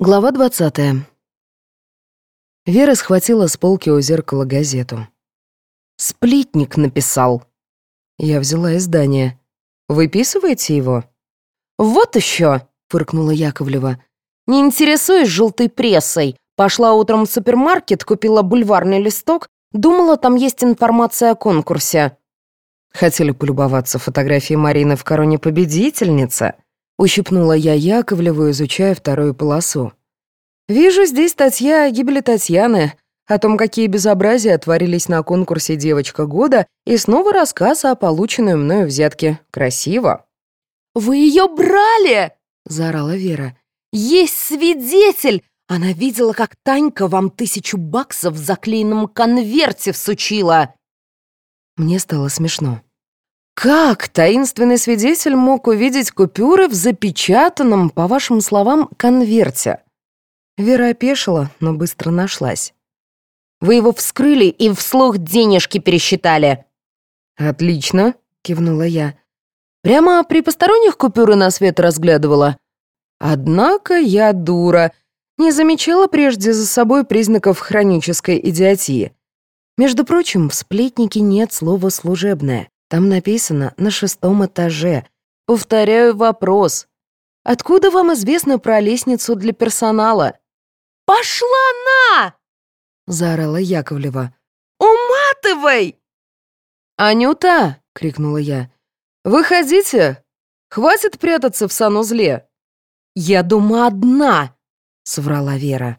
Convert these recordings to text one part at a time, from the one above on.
Глава 20. Вера схватила с полки у зеркала газету. «Сплитник написал». Я взяла издание. «Выписываете его?» «Вот еще!» — фыркнула Яковлева. «Не интересуюсь желтой прессой. Пошла утром в супермаркет, купила бульварный листок, думала, там есть информация о конкурсе». «Хотели полюбоваться фотографией Марины в короне победительницы?» Ущипнула я Яковлеву, изучая вторую полосу. «Вижу здесь статья о гибели Татьяны, о том, какие безобразия творились на конкурсе «Девочка года», и снова рассказ о полученной мною взятке. Красиво». «Вы ее брали!» — заорала Вера. «Есть свидетель! Она видела, как Танька вам тысячу баксов в заклеенном конверте всучила!» Мне стало смешно. Как таинственный свидетель мог увидеть купюры в запечатанном, по вашим словам, конверте? Вера опешила, но быстро нашлась. «Вы его вскрыли и вслух денежки пересчитали». «Отлично», — кивнула я. «Прямо при посторонних купюры на свет разглядывала. Однако я дура, не замечала прежде за собой признаков хронической идиотии. Между прочим, в сплетнике нет слова «служебное». Там написано «на шестом этаже». Повторяю вопрос. Откуда вам известно про лестницу для персонала? «Пошла на!» — заорала Яковлева. «Уматывай!» «Анюта!» — крикнула я. «Выходите! Хватит прятаться в санузле!» «Я дома одна!» — соврала Вера.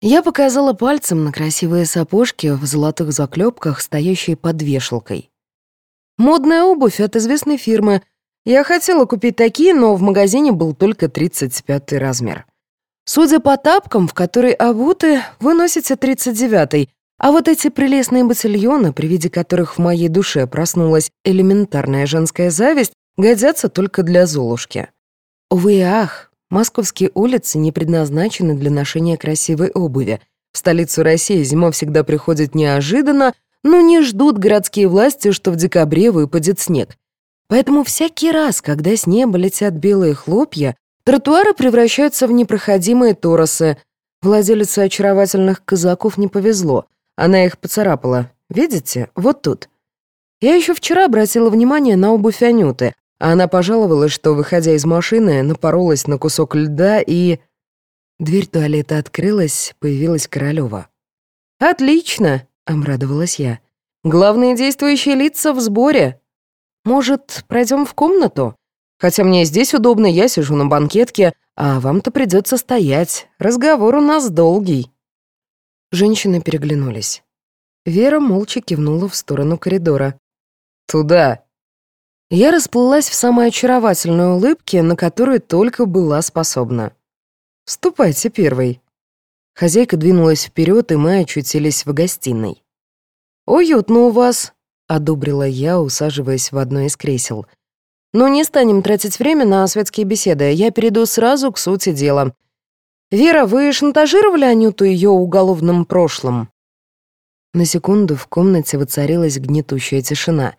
Я показала пальцем на красивые сапожки в золотых заклепках, стоящие под вешалкой. Модная обувь от известной фирмы. Я хотела купить такие, но в магазине был только 35 размер. Судя по тапкам, в которые обуты, вы носите 39-й, а вот эти прелестные ботильоны, при виде которых в моей душе проснулась элементарная женская зависть, годятся только для Золушки. Увы и ах, московские улицы не предназначены для ношения красивой обуви. В столицу России зима всегда приходит неожиданно, но не ждут городские власти, что в декабре выпадет снег. Поэтому всякий раз, когда с неба летят белые хлопья, тротуары превращаются в непроходимые торосы. Владелице очаровательных казаков не повезло. Она их поцарапала. Видите? Вот тут. Я еще вчера обратила внимание на обувь Анюты, а она пожаловалась, что, выходя из машины, напоролась на кусок льда и... Дверь туалета открылась, появилась Королева. «Отлично!» Обрадовалась я. «Главные действующие лица в сборе. Может, пройдем в комнату? Хотя мне здесь удобно, я сижу на банкетке, а вам-то придется стоять. Разговор у нас долгий». Женщины переглянулись. Вера молча кивнула в сторону коридора. «Туда!» Я расплылась в самой очаровательной улыбке, на которую только была способна. «Ступайте первой». Хозяйка двинулась вперед, и мы очутились в гостиной. «Уютно у вас», — одобрила я, усаживаясь в одно из кресел. «Но не станем тратить время на светские беседы. Я перейду сразу к сути дела. Вера, вы шантажировали Анюту ее уголовным прошлым?» На секунду в комнате воцарилась гнетущая тишина.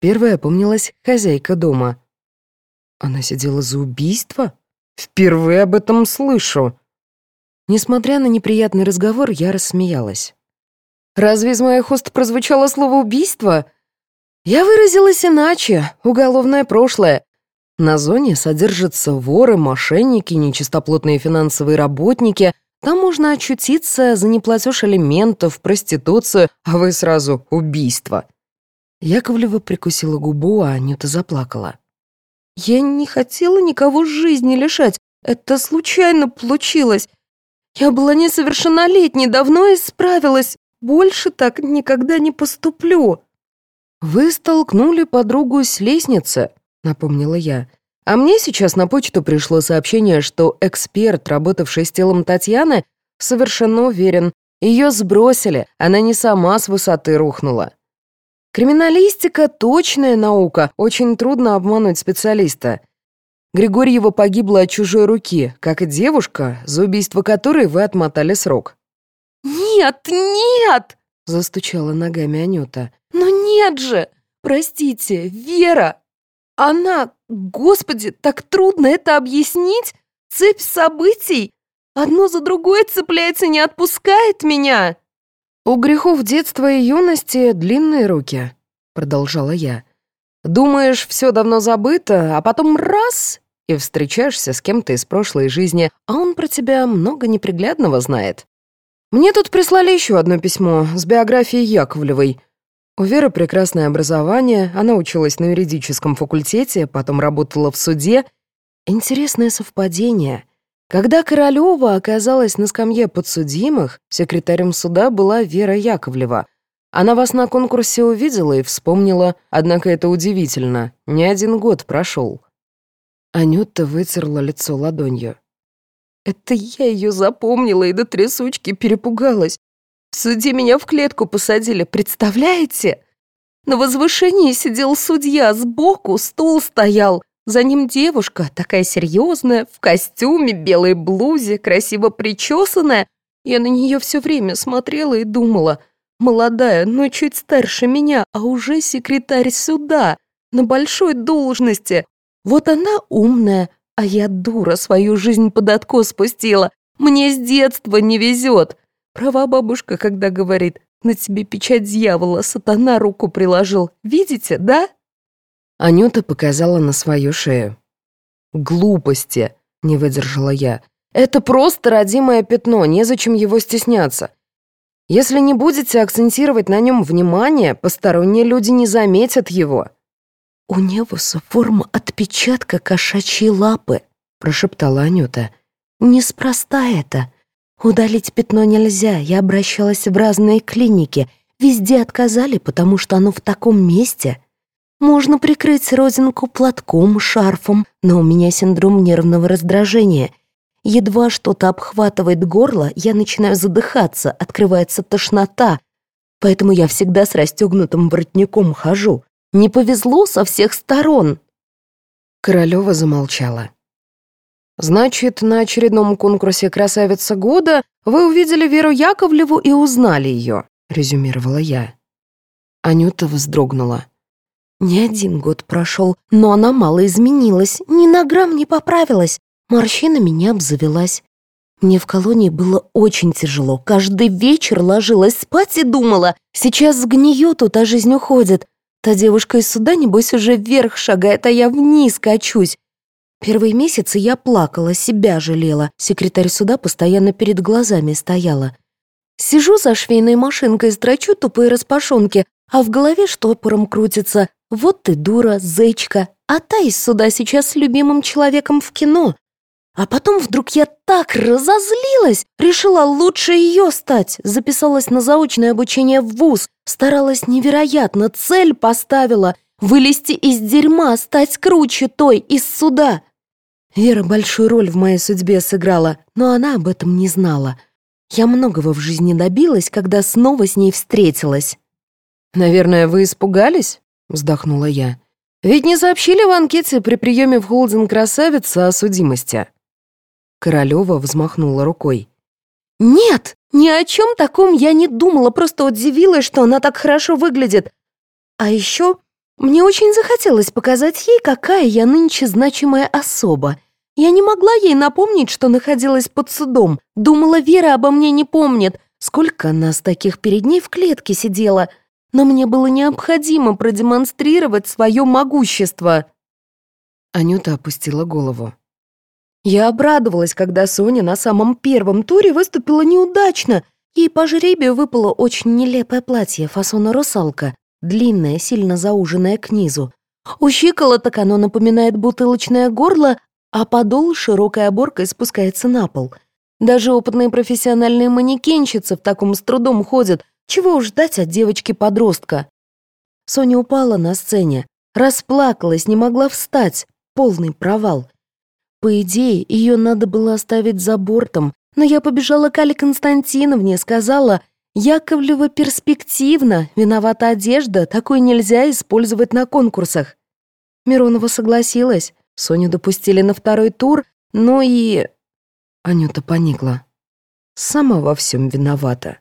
Первая помнилась хозяйка дома. «Она сидела за убийство? Впервые об этом слышу!» Несмотря на неприятный разговор, я рассмеялась. «Разве из моих уст прозвучало слово «убийство»?» Я выразилась иначе, уголовное прошлое. На зоне содержатся воры, мошенники, нечистоплотные финансовые работники. Там можно очутиться за неплатеж алиментов, проституцию, а вы сразу «убийство». Яковлева прикусила губу, а Анюта заплакала. «Я не хотела никого жизни лишать. Это случайно получилось. Я была несовершеннолетней, давно исправилась. Больше так никогда не поступлю». «Вы столкнули подругу с лестницы», — напомнила я. «А мне сейчас на почту пришло сообщение, что эксперт, работавший с телом Татьяны, совершенно уверен, ее сбросили, она не сама с высоты рухнула». Криминалистика — точная наука, очень трудно обмануть специалиста. Григорьева погибла от чужой руки, как и девушка, за убийство которой вы отмотали срок». «Нет, нет!» — застучала ногами Анюта. «Но нет же! Простите, Вера! Она... Господи, так трудно это объяснить! Цепь событий! Одно за другое цепляется, не отпускает меня!» «У грехов детства и юности длинные руки», — продолжала я. «Думаешь, все давно забыто, а потом раз — и встречаешься с кем-то из прошлой жизни, а он про тебя много неприглядного знает. Мне тут прислали еще одно письмо с биографией Яковлевой. У Веры прекрасное образование, она училась на юридическом факультете, потом работала в суде. Интересное совпадение. Когда Королева оказалась на скамье подсудимых, секретарем суда была Вера Яковлева. Она вас на конкурсе увидела и вспомнила, однако это удивительно, не один год прошел. Анюта вытерла лицо ладонью. Это я ее запомнила и до трясучки перепугалась. В суде меня в клетку посадили, представляете? На возвышении сидел судья, сбоку стул стоял. За ним девушка, такая серьезная, в костюме, белой блузе, красиво причесанная. Я на нее все время смотрела и думала, молодая, но чуть старше меня, а уже секретарь суда, на большой должности. Вот она умная, а я дура свою жизнь под откос спустила. Мне с детства не везет. Права бабушка, когда говорит, на тебе печать дьявола, сатана руку приложил. Видите, да? Анюта показала на свою шею. «Глупости», — не выдержала я. «Это просто родимое пятно, незачем его стесняться. Если не будете акцентировать на нем внимание, посторонние люди не заметят его». «У Невуса форма отпечатка кошачьей лапы», — прошептала Анюта. «Неспроста это. Удалить пятно нельзя, я обращалась в разные клиники. Везде отказали, потому что оно в таком месте. Можно прикрыть родинку платком, шарфом, но у меня синдром нервного раздражения. Едва что-то обхватывает горло, я начинаю задыхаться, открывается тошнота. Поэтому я всегда с расстегнутым воротником хожу. Не повезло со всех сторон. Королева замолчала. «Значит, на очередном конкурсе «Красавица года» вы увидели Веру Яковлеву и узнали ее», — резюмировала я. Анюта вздрогнула. «Не один год прошел, но она мало изменилась, ни на грамм не поправилась, морщинами не обзавелась. Мне в колонии было очень тяжело, каждый вечер ложилась спать и думала, сейчас сгнию тут, а жизнь уходит, Та девушка из суда, небось, уже вверх шагает, а я вниз качусь. Первые месяцы я плакала, себя жалела. Секретарь суда постоянно перед глазами стояла. Сижу за швейной машинкой, строчу тупые распашонки, а в голове штопором крутится. Вот ты дура, зечка. А та из суда сейчас с любимым человеком в кино. А потом вдруг я так разозлилась, решила лучше ее стать, записалась на заочное обучение в ВУЗ, старалась невероятно, цель поставила вылезти из дерьма, стать круче той из суда. Вера большую роль в моей судьбе сыграла, но она об этом не знала. Я многого в жизни добилась, когда снова с ней встретилась. «Наверное, вы испугались?» — вздохнула я. «Ведь не сообщили в анкете при приеме в холдинг красавица о судимости». Королева взмахнула рукой. «Нет, ни о чем таком я не думала, просто удивилась, что она так хорошо выглядит. А еще мне очень захотелось показать ей, какая я нынче значимая особа. Я не могла ей напомнить, что находилась под судом. Думала, Вера обо мне не помнит. Сколько нас таких перед ней в клетке сидела. Но мне было необходимо продемонстрировать свое могущество». Анюта опустила голову. Я обрадовалась, когда Соня на самом первом туре выступила неудачно. Ей по жребию выпало очень нелепое платье фасона русалка, длинное, сильно зауженное к низу. У щиколоток оно напоминает бутылочное горло, а подол широкой оборкой спускается на пол. Даже опытные профессиональные манекенщицы в таком с трудом ходят. Чего уж ждать от девочки-подростка? Соня упала на сцене, расплакалась, не могла встать. Полный провал. По идее, ее надо было оставить за бортом, но я побежала к Али Константиновне, сказала, Яковлева перспективно, виновата одежда, такой нельзя использовать на конкурсах. Миронова согласилась, Соню допустили на второй тур, ну и... Анюта поникла. Сама во всем виновата.